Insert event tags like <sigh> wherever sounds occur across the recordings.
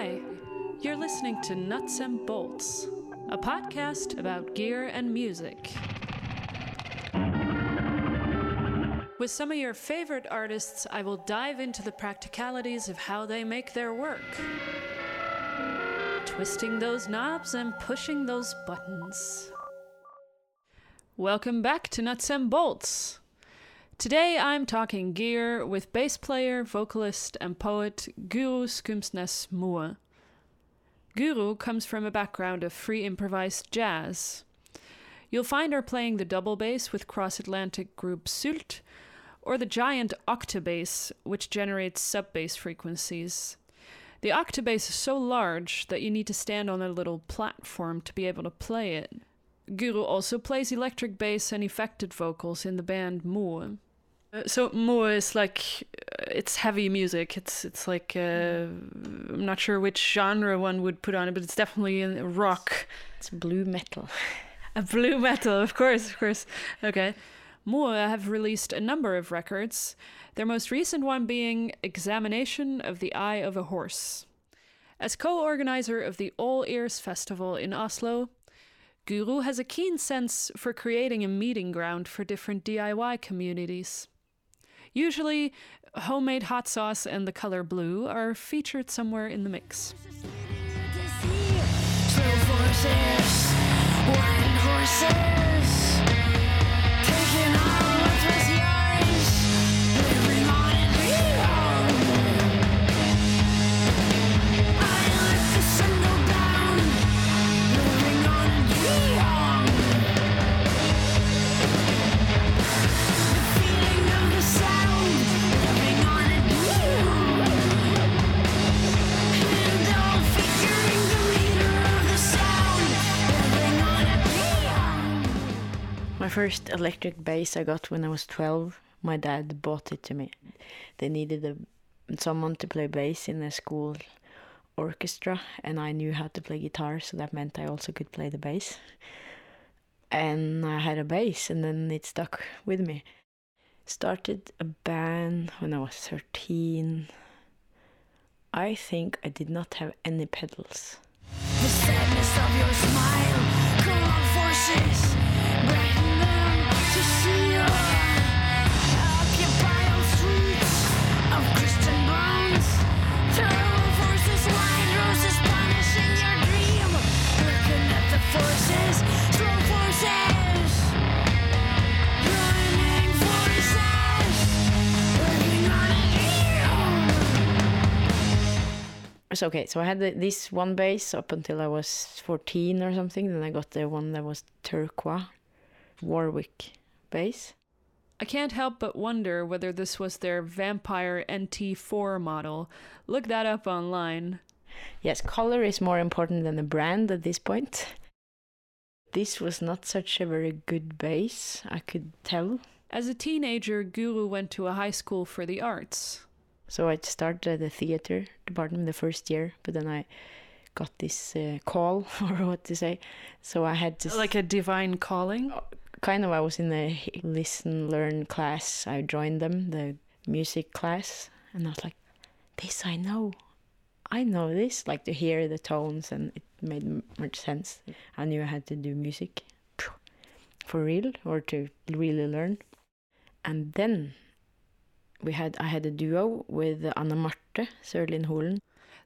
Hi, you're listening to Nuts and Bolts, a podcast about gear and music. With some of your favorite artists, I will dive into the practicalities of how they make their work. Twisting those knobs and pushing those buttons. Welcome back to Nuts and Bolts. Today I'm talking gear with bass player, vocalist, and poet Guro Skumsnes Moe. Guro comes from a background of free improvised jazz. You'll find her playing the double bass with cross Atlantic group Sult, or the giant octabass, which generates sub bass frequencies. The octabass is so large that you need to stand on a little platform to be able to play it. Guro also plays electric bass and effected vocals in the band Moe. Uh, so Moe is like uh, it's heavy music. It's it's like uh, I'm not sure which genre one would put on it, but it's definitely in rock. It's blue metal. <laughs> A blue metal, of course, of course. Okay. Moe have released a number of records, their most recent one being Examination of the Eye of a Horse. As co organizer of the All Ears Festival in Oslo, Guro has a keen sense for creating a meeting ground for different DIY communities. Usually, homemade hot sauce and the color blue are featured somewhere in the mix. Wild horses, first electric bass I got when I was 12. My dad bought it to me. They needed a, someone to play bass in a school orchestra, and I knew how to play guitar, so that meant I also could play the bass. And I had a bass, and then it stuck with me. Started a band when I was 13. I think I did not have any pedals. The sadness of your smile, forces, So okay, so I had the, this one bass up until I was 14 or something. Then I got the one that was turquoise, Warwick bass. I can't help but wonder whether this was their Vampyre NT4 model. Look that up online. Yes, color is more important than the brand at this point. This was not such a very good bass, I could tell. As a teenager, Guro went to a high school for the arts. So I started at the theater department the first year, but then I got this uh, call, <laughs> or what to say. So I had to Like a divine calling? kind of I was in the listen learn class. I joined them, the music class, and I was like, "This I know, I know this." Like to hear the tones, and it made much sense. I knew I had to do music for real, or to really learn. And then we had I had a duo with Anna Marte Sørlin Holen,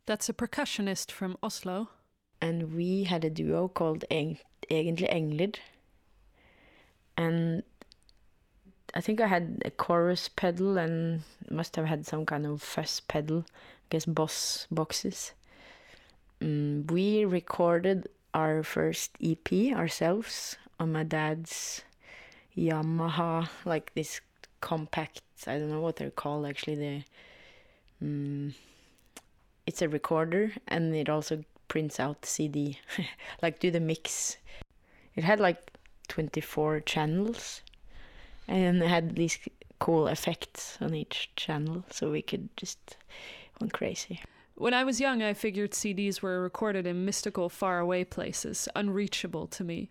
That's a percussionist from Oslo. and we had a duo called Eng- Egentlig Engler. And I think I had a chorus pedal and must have had some kind of fuzz pedal, I guess boss boxes. Mm, we recorded our first EP ourselves on my dad's Yamaha, like this compact, I don't know what they're called actually, the mm, it's a recorder and it also prints out CD, <laughs> like do the mix. It had like 24 channels and it had these cool effects on each channel so we could just went crazy. When I was young, I figured CDs were recorded in mystical, faraway places, unreachable to me.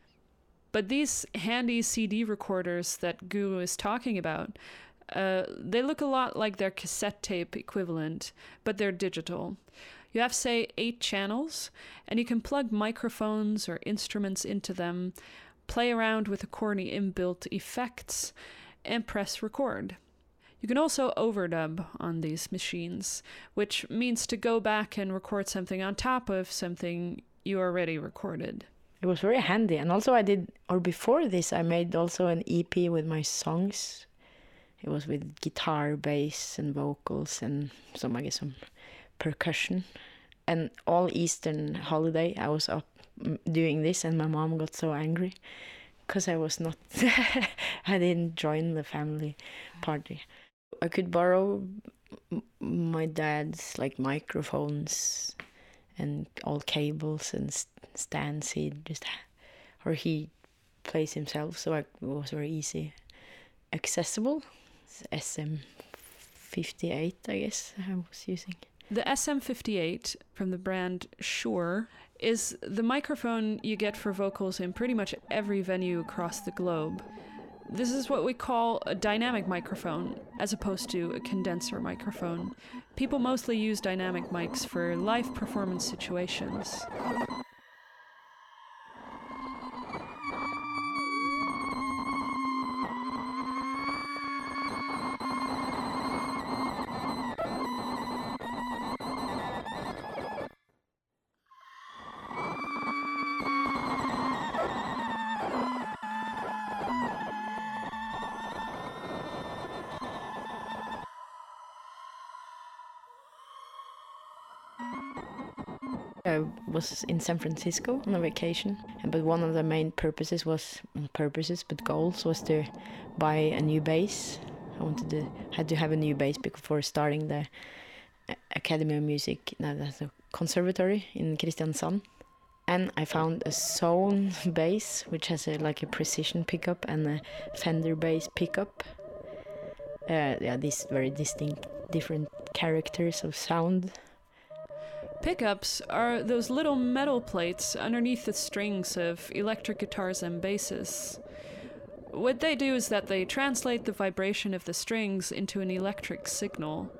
But these handy CD recorders that Guro is talking about, uh, they look a lot like their cassette tape equivalent, but they're digital. You have, say, eight channels, and you can plug microphones or instruments into them, play around with the corny inbuilt effects, and press record. You can also overdub on these machines, which means to go back and record something on top of something you already recorded. It was very handy. And also, I did, or before this, I made also an EP with my songs. It was with guitar, bass, and vocals, and some, I guess, some percussion. And all Eastern holiday, I was up doing this, and my mom got so angry because I was not, <laughs> I didn't join the family party. I could borrow my dad's like microphones and all cables and stands he just or he plays himself so it was very easy accessible It's SM58 I guess I was using The SM58 from the brand Shure is the microphone you get for vocals in pretty much every venue across the globe. This is what we call a dynamic microphone, as opposed to a condenser microphone. People mostly use dynamic mics for live performance situations. I was in San Francisco on a vacation, and but one of the main purposes was purposes, but goals was to buy a new bass. I wanted to had to have a new bass before starting the Academy of Music, no, that's a conservatory in Kristiansand. And I found a Zon <laughs> bass, which has a, like a precision pickup and a Fender bass pickup. Uh, yeah, these very distinct, different characters of sound. Pickups are those little metal plates underneath the strings of electric guitars and basses. What they do is that they translate the vibration of the strings into an electric signal,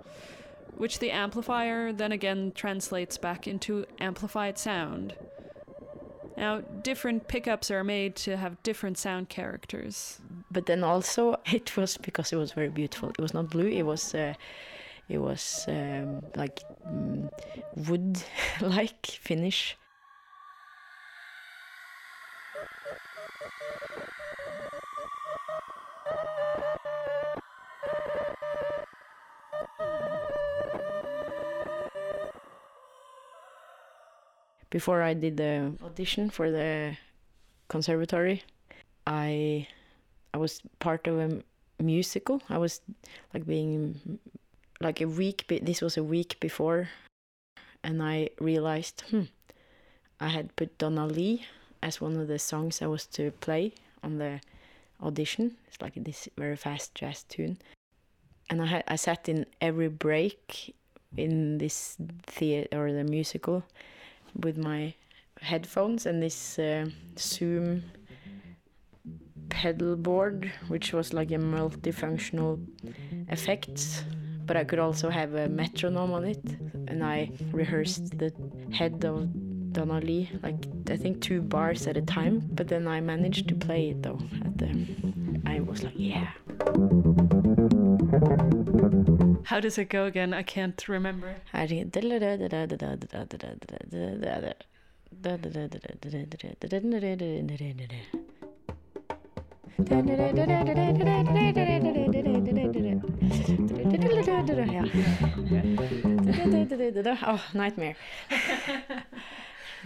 which the amplifier then again translates back into amplified sound. Now, different pickups are made to have different sound characters. but then also <laughs> it was because it was very beautiful. It was not blue. It was uh, it was um, like Mm, wood <laughs> like finish. Before I did the audition for the conservatory, I I was part of a musical. I was like being like a week. Be- this was a week before, and I realized, hmm, I had put Donna Lee as one of the songs I was to play on the audition. It's like this very fast jazz tune, and I had I sat in every break in this theater or the musical with my headphones and this uh, Zoom pedal board, which was like a multifunctional effects. But I could also have a metronome on it, and I rehearsed the head of Donna Lee, like I think two bars at a time. But then I managed to play it though. At the, I was like, yeah. How does it go again? I can't remember. I Yeah. Oh, nightmare.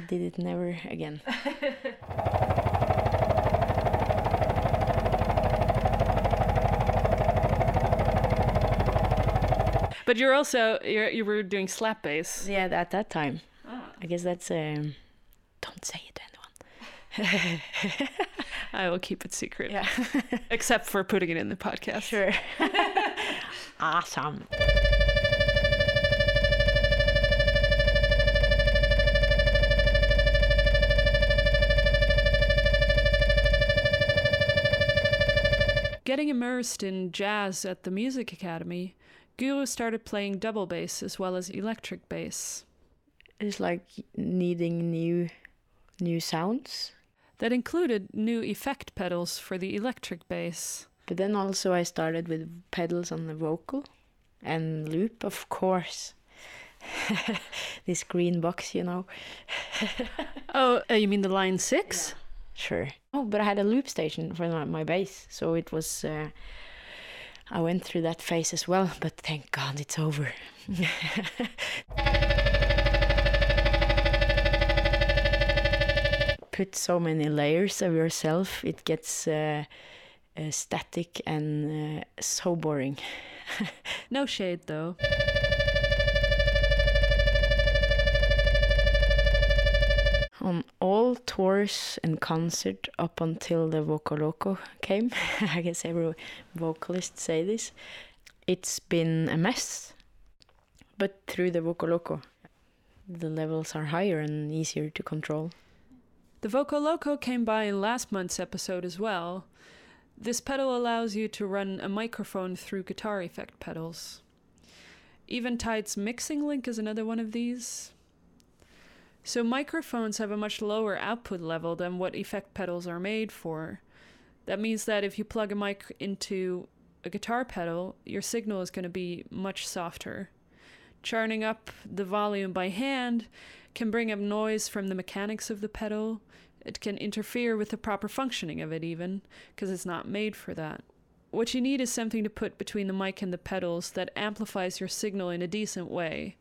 Did it never again. But you're also you're, you were doing slap bass. Yeah, at that time. I guess that's um don't say it to anyone. <laughs> I will keep it secret, Yeah. <laughs> except for putting it in the podcast. sure. <laughs> awesome. Getting immersed in jazz at the Music Academy, Guro started playing double bass as well as electric bass. It's like needing new new sounds. That included new effect pedals for the electric bass. But then also I started with pedals on the vocal and loop, of course. <laughs> this green box, you know. <laughs> Oh, uh, you mean the Line 6? Sure. Oh, but I had a loop station for my, my bass, so it was. Uh, I went through that phase as well, but thank God it's over. <laughs> Put so many layers of yourself, it gets uh, uh, static and uh, so boring. <laughs> No shade, though. On all tours and concert up until the Voco Loco came, <laughs> I guess every vocalist say this, it's been a mess. But through the Voco Loco, the levels are higher and easier to control. The Voco Loco came by in last month's episode as well. This pedal allows you to run a microphone through guitar effect pedals. Eventide's Mixing Link is another one of these. So, microphones have a much lower output level than what effect pedals are made for. That means that if you plug a mic into a guitar pedal, your signal is going to be much softer. Charting up the volume by hand can bring up noise from the mechanics of the pedal. It can interfere with the proper functioning of it, even, because it's not made for that. What you need is something to put between the mic and the pedals that amplifies your signal in a decent way.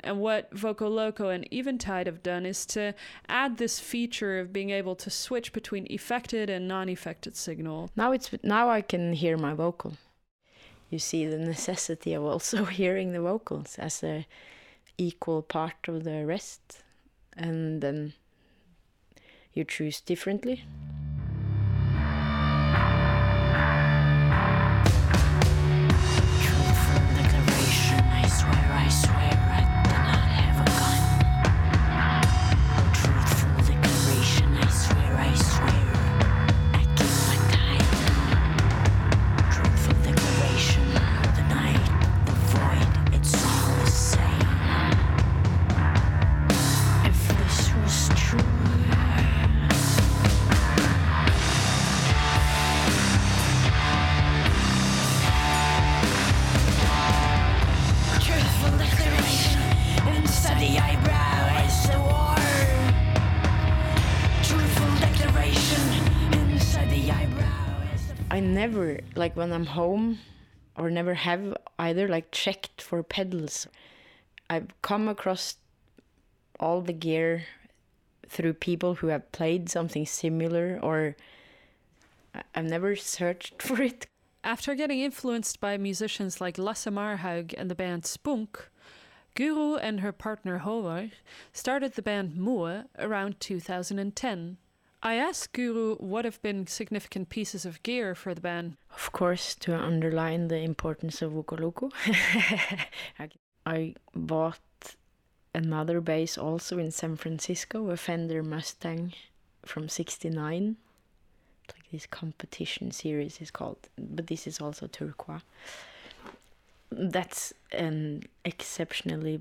And what Voco Loco and Eventide have done is to add this feature of being able to switch between affected and non affected signal. Now it's now I can hear my vocal. You see the necessity of also <laughs> hearing the vocals as a equal part of the rest, and then you choose differently. When I'm home or never have either like checked for pedals. I've come across all the gear through people who have played something similar or I've never searched <laughs> for it. After getting influenced by musicians like Lasse Marhaug and the band Spunk, Guro and her partner Håvard started the band Moe around 2010. I asked Guro what have been significant pieces of gear for the band. Of course, to underline the importance of Voco Loco, <laughs> I bought another bass also in San Francisco, a Fender Mustang from 69. Like this competition series is called, but this is also turquoise. That's an exceptionally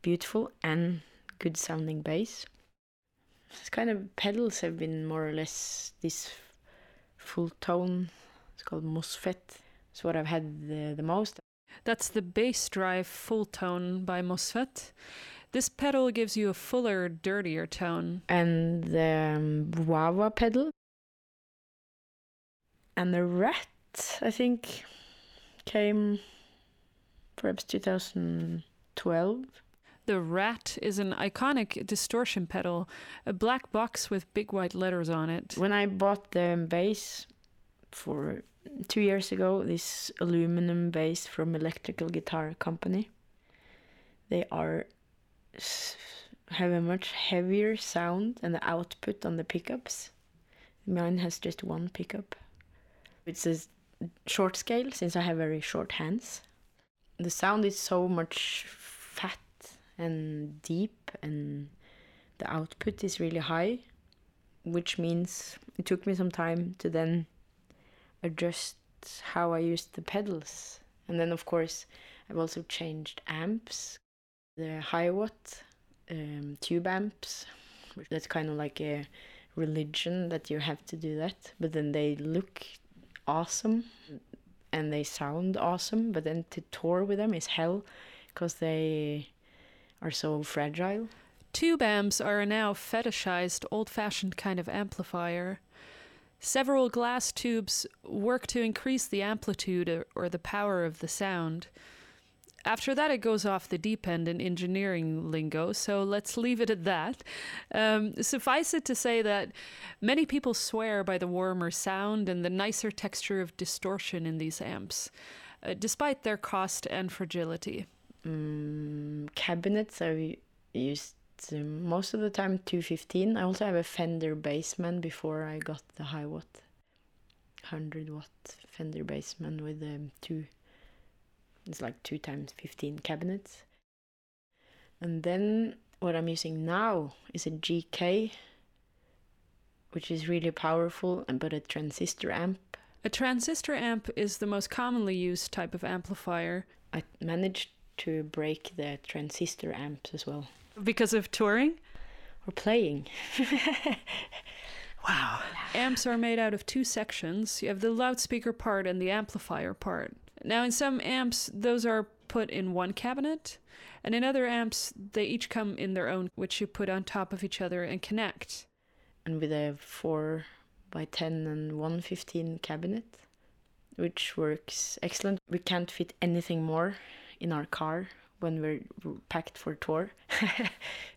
beautiful and good sounding bass. It's kind of pedals have been more or less this full tone. It's called MOSFET. It's what I've had the, the most. That's the bass drive Fulltone by Mosfet. This pedal gives you a fuller, dirtier tone. And the um, Wawa pedal. And the Rat, I think, came perhaps 2012. The Rat is an iconic distortion pedal, a black box with big white letters on it. When I bought the bass for two years ago, this aluminum bass from Electrical Guitar Company, they are have a much heavier sound and the output on the pickups. Mine has just one pickup. It's a short scale since I have very short hands. The sound is so much and deep, and the output is really high which means it took me some time to then adjust how I used the pedals. And then, of course, I've also changed amps. The Hiwatt um, tube amps. That's kind of like a religion that you have to do that. But then they look awesome and they sound awesome. But then to tour with them is hell because they are so fragile. Tube amps are a now fetishized, old fashioned kind of amplifier. Several glass tubes work to increase the amplitude or, the power of the sound. After that, it goes off the deep end in engineering lingo, so let's leave it at that. Um, suffice it to say that many people swear by the warmer sound and the nicer texture of distortion in these amps, uh, despite their cost and fragility. Mm, cabinets I used um, most of the time 215. I also have a Fender Bassman before I got the Hiwatt 100 watt Fender Bassman with um, two it's like two times 15 cabinets. And then what I'm using now is a GK which is really powerful and but a transistor amp. A transistor amp is the most commonly used type of amplifier I managed to break the transistor amps as well. because of touring. Or playing. <laughs> Wow. Amps are made out of two sections. You have the loudspeaker part and the amplifier part. Now, in some amps, those are put in one cabinet, and in other amps, they each come in their own, which you put on top of each other and connect. and with a 4 by 10 and 115 cabinet which works excellent we can't fit anything more in our car when we're packed for tour <laughs>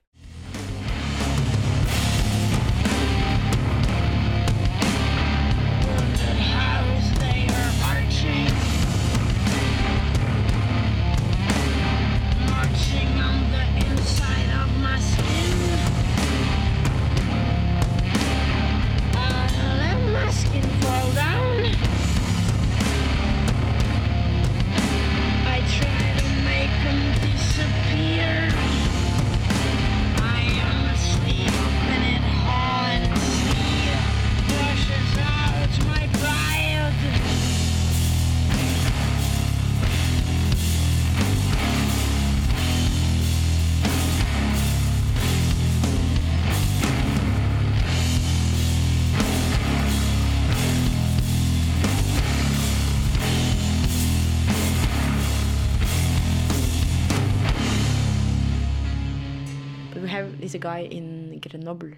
have this guy in grenoble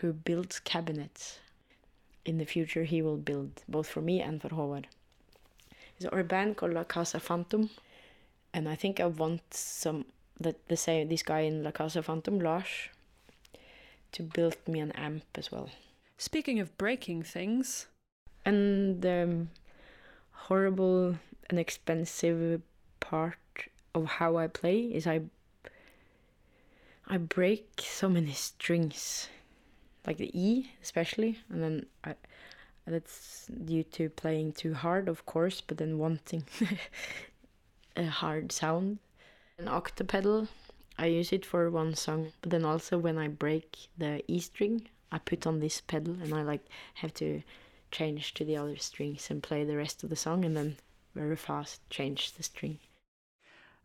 who builds cabinets. In the future he will build both for me and for Håvard. It's a band called La Casa Phantom. And I think I want some that the same this guy in La Casa Phantom Lars to build me an amp as well. Speaking of breaking things, And the um, horrible and expensive part of how I play is I I break so many strings, like the E especially, and then I that's due to playing too hard, of course, but then wanting <laughs> a hard sound. An octopedal, I use it for one song, but then also when I break the E string, I put on this pedal and I like have to change to the other strings and play the rest of the song and then very fast change the string.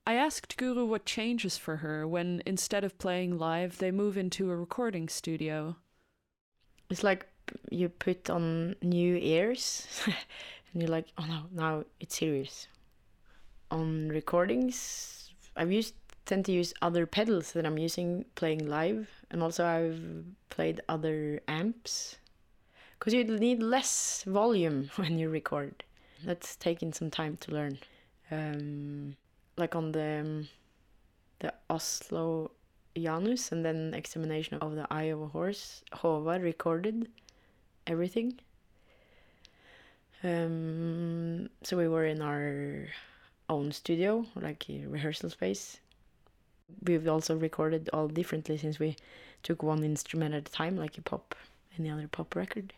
I asked Guro what changes for her when, instead of playing live, they move into a recording studio. It's like you put on new ears <laughs> and you're like, oh no, now it's serious. On recordings, I've used tend to use other pedals that I'm using playing live, and also I've played other amps because you need less volume <laughs> when you record. That's taken some time to learn. Um, like on the um, the Oslo Janus and then examination of the Eye of a Horse, Håvard recorded everything. Um, so we were in our own studio, like a rehearsal space. We've also recorded all differently since we took one instrument at a time, like a pop, any other pop record.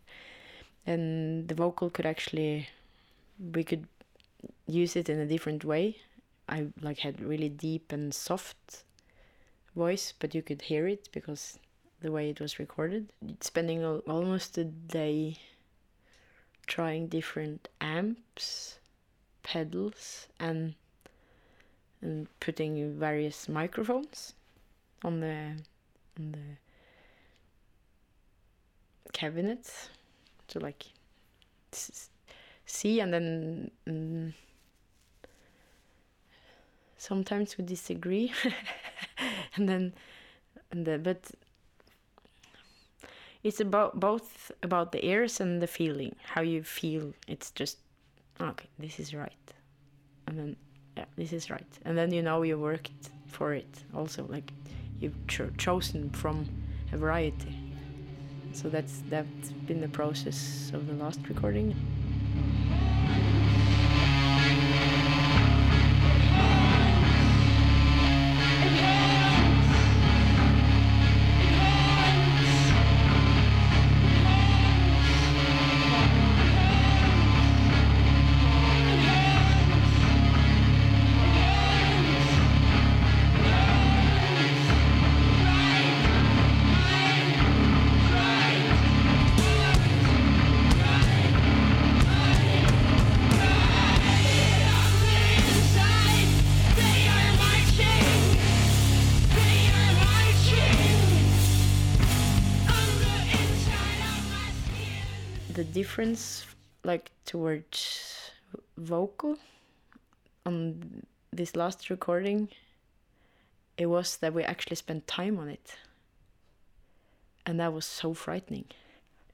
And the vocal could actually, we could use it in a different way. I like had really deep and soft voice, but you could hear it because the way it was recorded. Spending al- almost a day trying different amps, pedals, and and putting various microphones. on the on the cabinet to like see and then mm, sometimes we disagree <laughs> and then and the, but it's about both about the ears and the feeling how you feel. It's just okay this is right. And then yeah this is right. And then you know you worked for it also like you've cho- chosen from a variety. So that's that's been the process of the last recording difference like towards vocal? On this last recording it was that we actually spent time on it. And that was so frightening.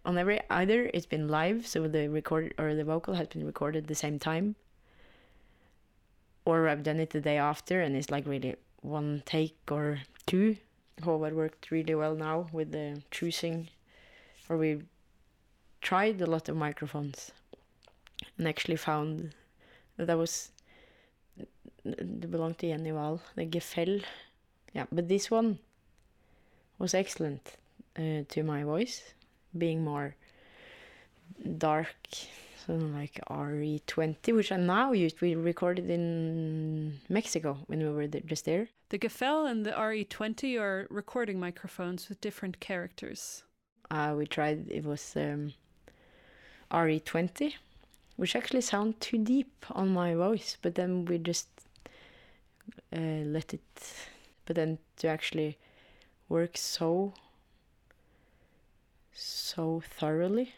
On every either it's been live so the record or the vocal has been recorded the same time or i've done it the day after and it's like really one take or two. Håvard worked really well now with the choosing or we tried a lot of microphones and actually found that was it belonged to Jenny Wahl, the Gefell. Yeah, but this one was excellent uh, to my voice, being more dark, something like RE20, which I now used. We recorded in Mexico when we were just there. The Gefell and the RE20 are recording microphones with different characters. Uh, we tried, it was um, RE20, which actually sound too deep on my voice, but then we just uh, let it, but then to actually work so, so thoroughly,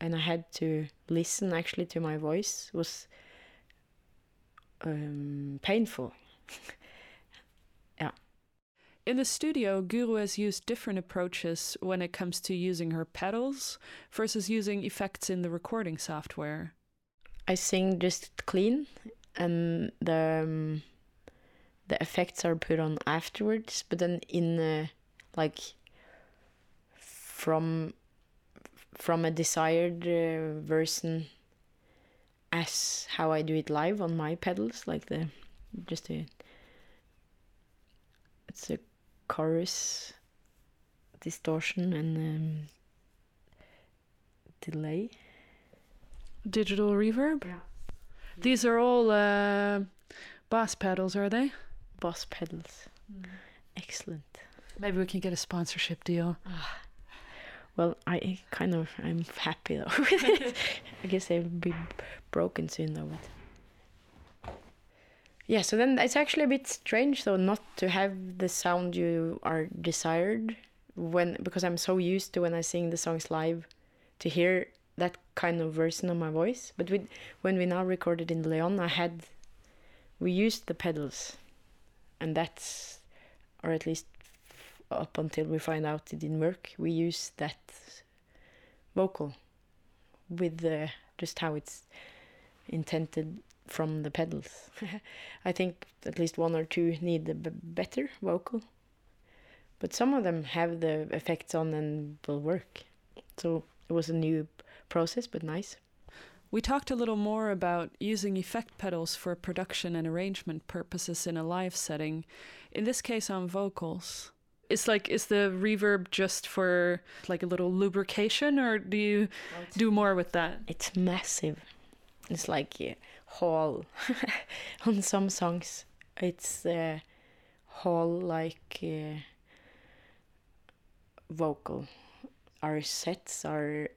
and I had to listen actually to my voice was um, painful. <laughs> In the studio, Guro has used different approaches when it comes to using her pedals versus using effects in the recording software. I sing just clean, and the um, the effects are put on afterwards. But then in like from from a desired uh, version, as how I do it live on my pedals, like the just a it's a chorus distortion and um, delay. Digital reverb? Yeah. These are all uh, bass pedals, are they? Boss pedals. Excellent. Maybe we can get a sponsorship deal. Well, I kind of I'm happy though. <laughs> with it. I guess they'll be broken soon though. But yeah, so then it's actually a bit strange though not to have the sound you are desired when because I'm so used to when I sing the songs live to hear that kind of version of my voice. But with when we now recorded in Leon, I had we used the pedals, and that's or at least up until we find out it didn't work, we use that vocal with the just how it's intended from the pedals. <laughs> I think at least one or two need a b- better vocal, but some of them have the effects on and will work. So it was a new process, but nice. We talked a little more about using effect pedals for production and arrangement purposes in a live setting, in this case on vocals. It's like, is the reverb just for like a little lubrication, or do you do more with that? It's massive. It's like a hall <laughs> on some songs. It's uh, hall like uh, vocal. Our sets are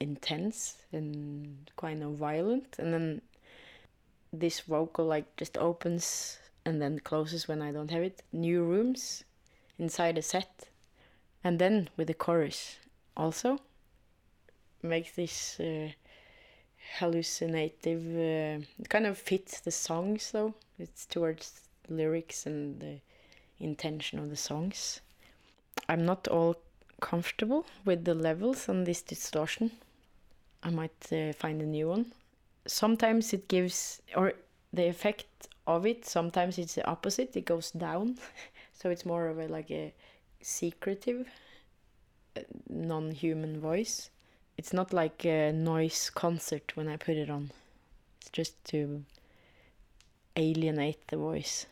intense and kind of violent, and then this vocal like just opens and then closes when I don't have it. New rooms inside a set, and then with the chorus also makes this uh, hallucinative. Uh, kind of fits the songs though. It's towards lyrics and the intention of the songs. I'm not all comfortable with the levels on this distortion. I might uh, find a new one. Sometimes it gives, or the effect of it, sometimes it's the opposite, it goes down. <laughs> so it's more of a like a secretive, uh, non human voice. It's not like a noise concert when I put it on, it's just to alienate the voice.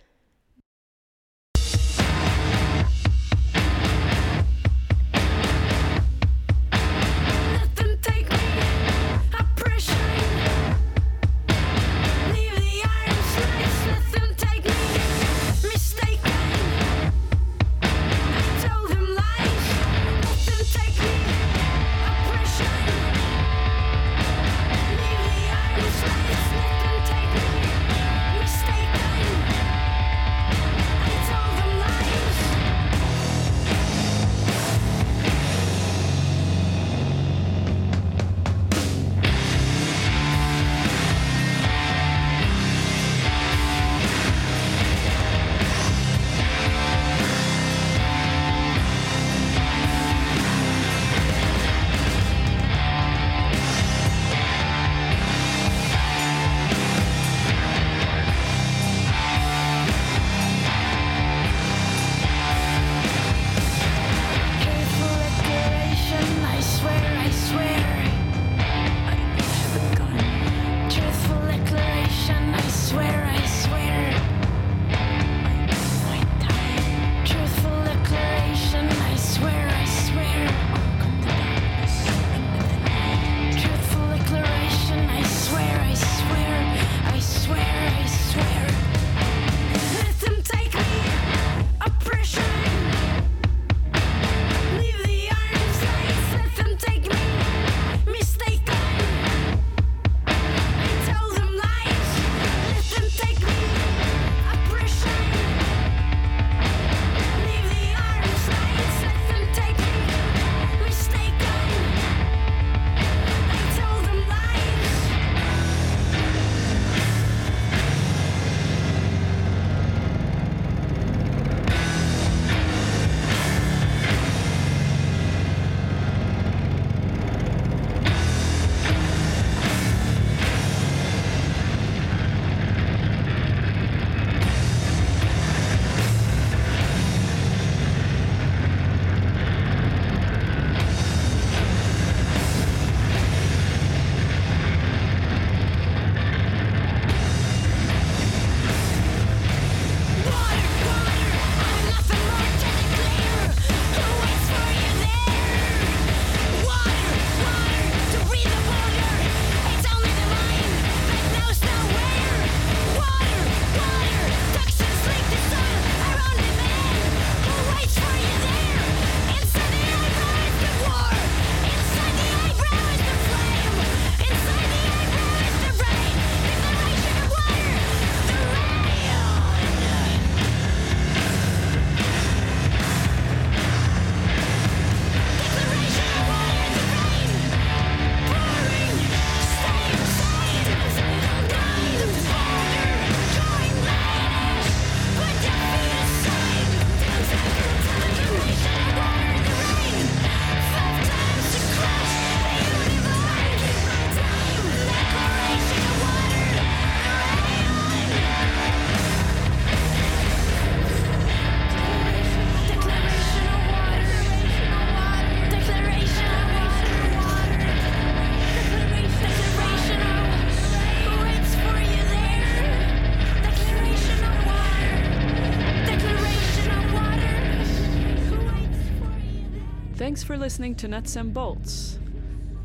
Thanks for listening to Nuts and Bolts.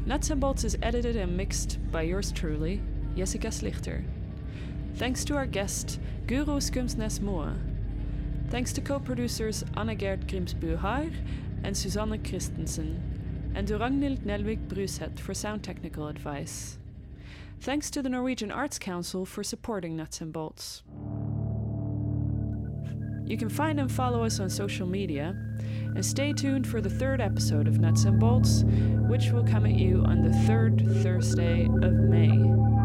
Nuts and Bolts is edited and mixed by yours truly, Jessica Sligter. Thanks to our guest, Guro Skumsnes Moe. Thanks to co producers Anne Gerd Grimsbuhaar and Susanne Christensen, and to Ragnhild Nelvik Bruseth for sound technical advice. Thanks to the Norwegian Arts Council for supporting Nuts and Bolts. You can find and follow us on social media, and stay tuned for the third episode of Nuts and Bolts, which will come at you on the third Thursday of May.